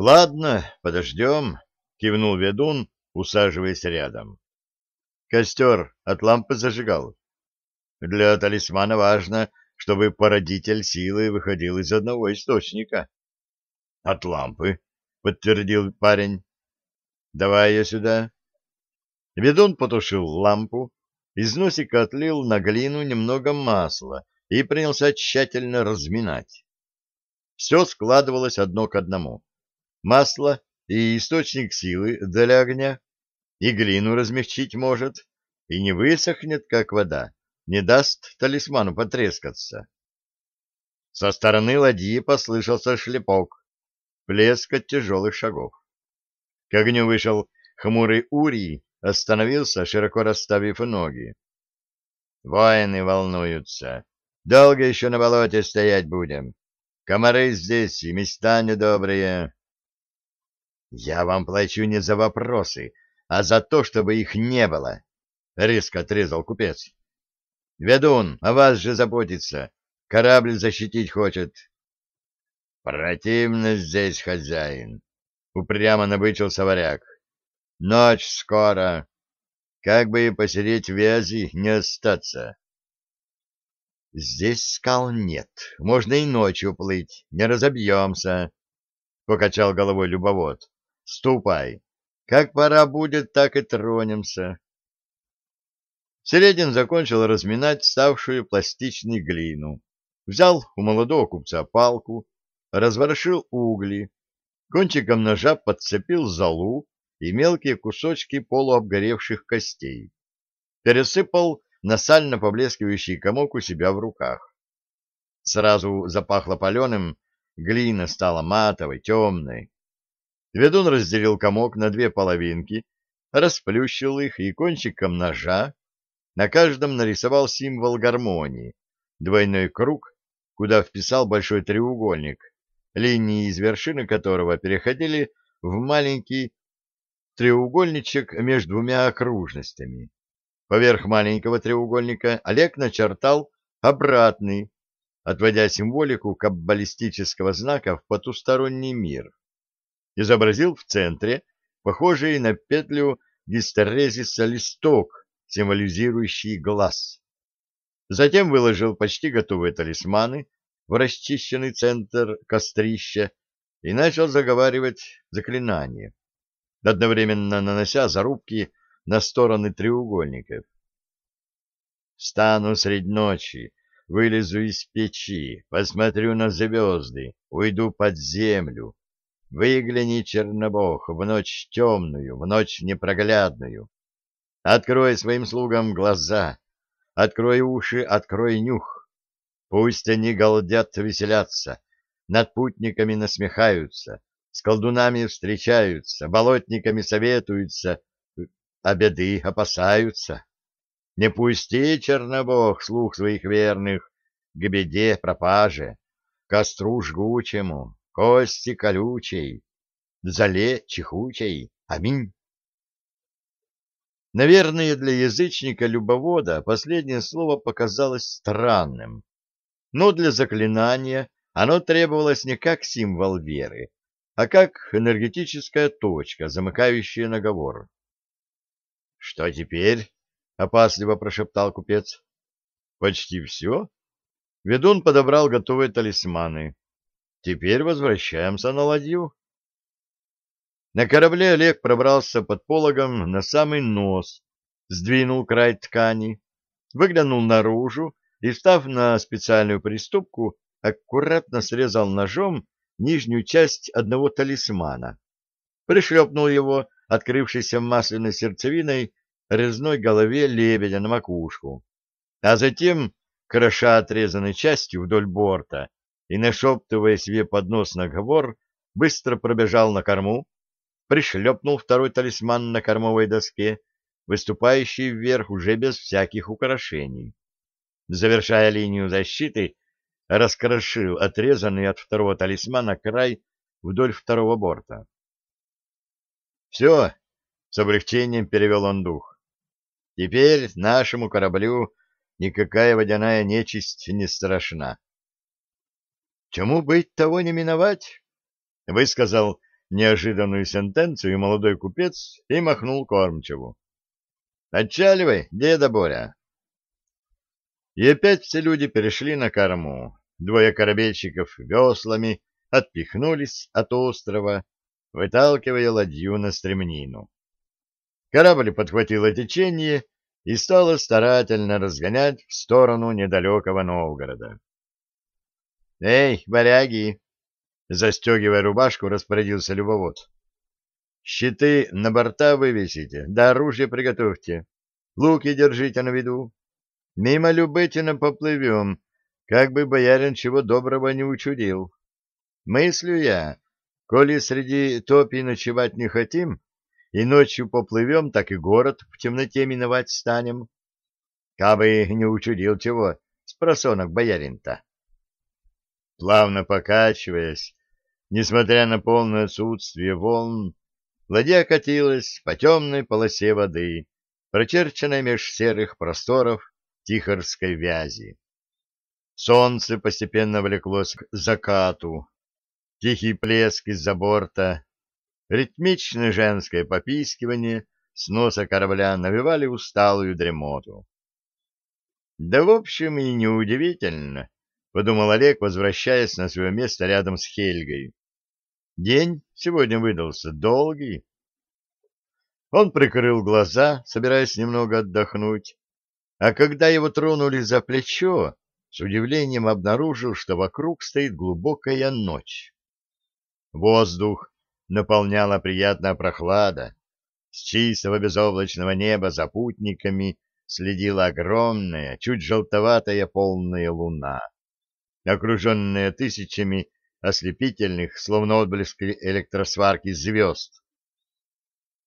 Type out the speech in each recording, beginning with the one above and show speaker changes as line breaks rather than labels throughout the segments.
Ладно, подождем, кивнул ведун, усаживаясь рядом. Костер от лампы зажигал. Для талисмана важно, чтобы породитель силы выходил из одного источника. — От лампы, — подтвердил парень. — Давай ее сюда. Ведун потушил лампу, из носика отлил на глину немного масла и принялся тщательно разминать. Все складывалось одно к одному. Масло и источник силы для огня, и глину размягчить может, и не высохнет, как вода, не даст талисману потрескаться. Со стороны ладьи послышался шлепок, плеск от тяжелых шагов. К огню вышел хмурый Урий, остановился, широко расставив ноги. Воины волнуются. Долго еще на болоте стоять будем. Комары здесь и места недобрые. Я вам плачу не за вопросы, а за то, чтобы их не было, — резко отрезал купец. Ведун, о вас же заботится. Корабль защитить хочет. Противно здесь, хозяин, — упрямо набычился варяг. Ночь скоро. Как бы и посидеть в вязи, не остаться. Здесь скал нет, можно и ночью плыть, не разобьемся, — покачал головой любовод. Ступай. Как пора будет, так и тронемся. Середин закончил разминать ставшую пластичной глину. Взял у молодого купца палку, разворошил угли, кончиком ножа подцепил золу и мелкие кусочки полуобгоревших костей. Пересыпал на сально поблескивающий комок у себя в руках. Сразу запахло паленым, глина стала матовой, темной. Ведун разделил комок на две половинки, расплющил их и кончиком ножа на каждом нарисовал символ гармонии, двойной круг, куда вписал большой треугольник, линии из вершины которого переходили в маленький треугольничек между двумя окружностями. Поверх маленького треугольника Олег начертал обратный, отводя символику каббалистического знака в потусторонний мир. Изобразил в центре похожий на петлю гистерезиса листок, символизирующий глаз. Затем выложил почти готовые талисманы в расчищенный центр кострища и начал заговаривать заклинание одновременно нанося зарубки на стороны треугольников. Встану средь ночи, вылезу из печи, посмотрю на звезды, уйду под землю. Выгляни, Чернобог, в ночь темную, в ночь непроглядную. Открой своим слугам глаза, открой уши, открой нюх. Пусть они галдят, веселятся, над путниками насмехаются, с колдунами встречаются, болотниками советуются, а беды опасаются. Не пусти, Чернобог, слух своих верных к беде пропаже, костру жгучему, кости колючей, зале чихучей. Аминь. Наверное, для язычника-любовода последнее слово показалось странным, но для заклинания оно требовалось не как символ веры, а как энергетическая точка, замыкающая наговор. — Что теперь? — опасливо прошептал купец. — Почти все. Ведун подобрал готовые талисманы. Теперь возвращаемся на ладью. На корабле Олег пробрался под пологом на самый нос, сдвинул край ткани, выглянул наружу и, встав на специальную приступку, аккуратно срезал ножом нижнюю часть одного талисмана, пришлепнул его, открывшейся масляной сердцевиной, резной голове лебедя на макушку, а затем, кроша отрезанной частью вдоль борта и нашептывая себе под нос наговор, быстро пробежал на корму, пришлепнул второй талисман на кормовой доске, выступающий вверх уже без всяких украшений. Завершая линию защиты, раскрошил отрезанный от второго талисмана край вдоль второго борта. «Все!» — с облегчением перевел он дух. «Теперь нашему кораблю никакая водяная нечисть не страшна». «Чему быть, того не миновать?» — высказал неожиданную сентенцию молодой купец и махнул кормчеву. «Отчаливай, деда Боря!» И опять все люди перешли на корму. Двое корабельщиков веслами отпихнулись от острова, выталкивая ладью на стремнину. Корабль подхватило течение и стало старательно разгонять в сторону недалекого Новгорода. — Эй, варяги! — застегивая рубашку, распорядился любовод. — Щиты на борта вывесите, да оружие приготовьте. Луки держите на виду. Мимо Любетина поплывем, как бы боярин чего доброго не учудил. Мыслю я, коли среди топи ночевать не хотим, и ночью поплывем, так и город в темноте миновать станем. Кабы не учудил чего, спросонок боярин-то. Плавно покачиваясь, несмотря на полное отсутствие волн, ладья катилась по темной полосе воды, прочерченной меж серых просторов Тихорской вязи. Солнце постепенно влеклось к закату. Тихий плеск из-за борта, ритмичное женское попискивание с носа корабля навевали усталую дремоту. Да, в общем, и неудивительно, — подумал Олег, возвращаясь на свое место рядом с Хельгой. День сегодня выдался долгий. Он прикрыл глаза, собираясь немного отдохнуть, а когда его тронули за плечо, с удивлением обнаружил, что вокруг стоит глубокая ночь. Воздух наполняла приятная прохлада. С чистого безоблачного неба за путниками следила огромная, чуть желтоватая полная луна, окруженная тысячами ослепительных, словно отблески электросварки звезд.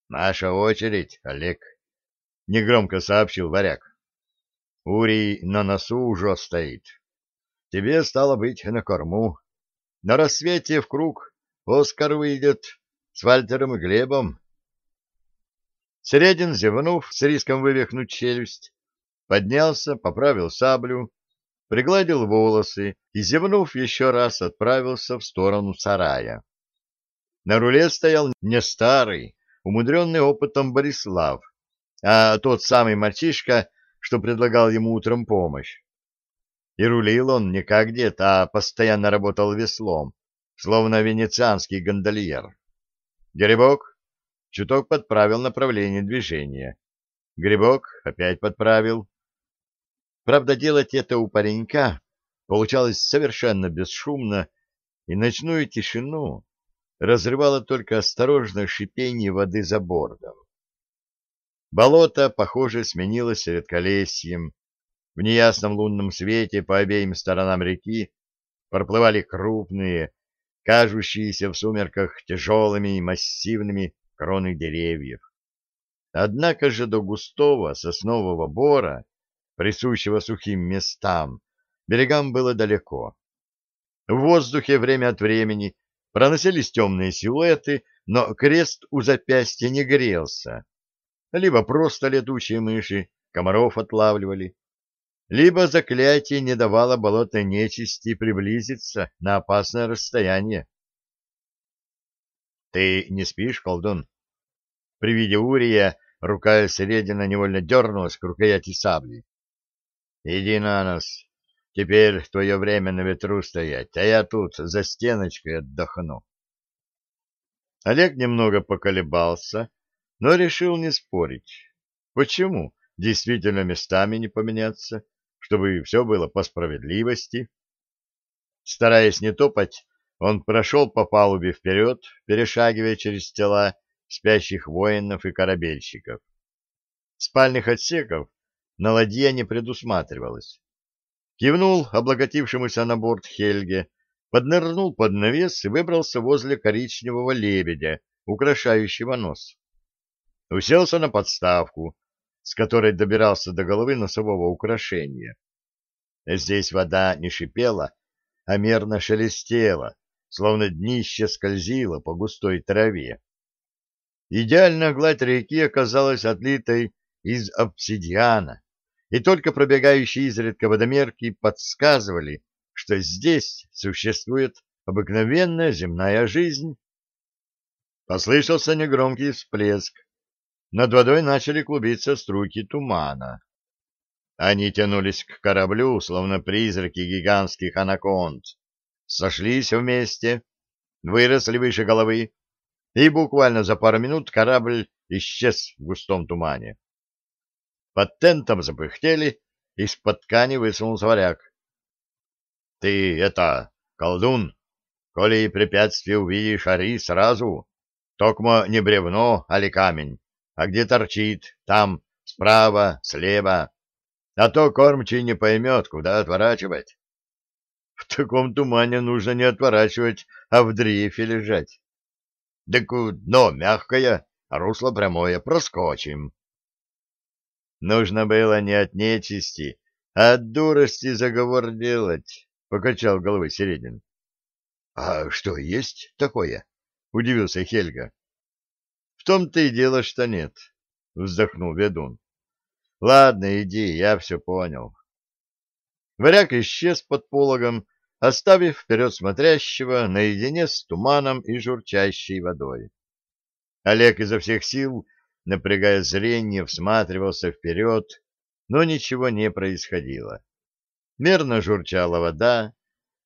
«Наша очередь, Олег», — негромко сообщил варяг. Урий на носу уже стоит. Тебе стало быть на корму. На рассвете в круг Оскар выйдет с Вальтером и Глебом. Середин, зевнув, с риском вывихнуть челюсть, поднялся, поправил саблю, пригладил волосы и, зевнув, еще раз отправился в сторону сарая. На руле стоял не старый, умудренный опытом Борислав, а тот самый мальчишка, что предлагал ему утром помощь. И рулил он не как дед, а постоянно работал веслом, словно венецианский гондольер. Грибок чуток подправил направление движения. Грибок опять подправил. Правда, делать это у паренька получалось совершенно бесшумно, и ночную тишину разрывало только осторожное шипение воды за бортом. Болото, похоже, сменилось редколесьем. В неясном лунном свете по обеим сторонам реки проплывали крупные, кажущиеся в сумерках тяжелыми и массивными кроны деревьев. Однако же до густого соснового бора, присущего сухим местам, берегам было далеко. В воздухе время от времени проносились темные силуэты, но крест у запястья не грелся либо просто летучие мыши комаров отлавливали, либо заклятие не давало болотной нечисти приблизиться на опасное расстояние. — Ты не спишь, колдун? При виде Урия рука Середина невольно дернулась к рукояти сабли. — Иди на нос. Теперь твое время на ветру стоять, а я тут за стеночкой отдохну. Олег немного поколебался, но решил не спорить. Почему действительно местами не поменяться, чтобы все было по справедливости? Стараясь не топать, он прошел по палубе вперед, перешагивая через тела спящих воинов и корабельщиков. Спальных отсеков на ладье не предусматривалось. Кивнул облокотившемуся на борт Хельге, поднырнул под навес и выбрался возле коричневого лебедя, украшающего нос уселся на подставку, с которой добирался до головы носового украшения. Здесь вода не шипела, а мерно шелестела, словно днище скользило по густой траве. Идеальная гладь реки оказалась отлитой из обсидиана, и только пробегающие изредка водомерки подсказывали, что здесь существует обыкновенная земная жизнь. Послышался негромкий всплеск. Над водой начали клубиться струйки тумана. Они тянулись к кораблю, словно призраки гигантских анаконд. Сошлись вместе, выросли выше головы, и буквально за пару минут корабль исчез в густом тумане. Под тентом запыхтели, из-под ткани высунулся варяг. — Ты это, колдун, коли препятствие увидишь, ори сразу. Токмо не бревно, али камень, а где торчит, там, справа, слева а то кормчий не поймет, куда отворачивать. В таком тумане нужно не отворачивать, а в дрейфе лежать. Да дно мягкое, русло прямое, проскочим. Нужно было не от нечисти, а от дурости заговор делать, — покачал головой Середин. — А что, есть такое? — удивился Хельга. — В том-то и дело, что нет, — вздохнул ведун. Ладно, иди, я все понял. Варяг исчез под пологом, оставив вперед смотрящего наедине с туманом и журчащей водой. Олег изо всех сил, напрягая зрение, всматривался вперед, но ничего не происходило. Мерно журчала вода,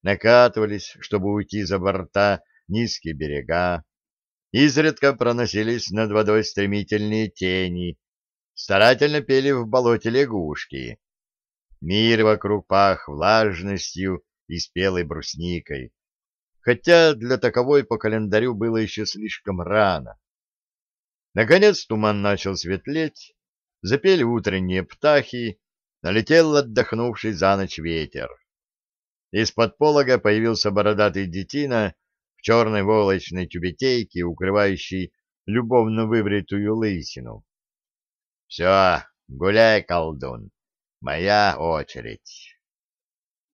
накатывались, чтобы уйти за борта, низкие берега, изредка проносились над водой стремительные тени, старательно пели в болоте лягушки. Мир вокруг пах влажностью и спелой брусникой, хотя для таковой по календарю было еще слишком рано. Наконец туман начал светлеть, запели утренние птахи, налетел отдохнувший за ночь ветер. Из-под полога появился бородатый детина в черной волочной тюбетейке, укрывающей любовно выбритую лысину. Все, гуляй, колдун, моя очередь.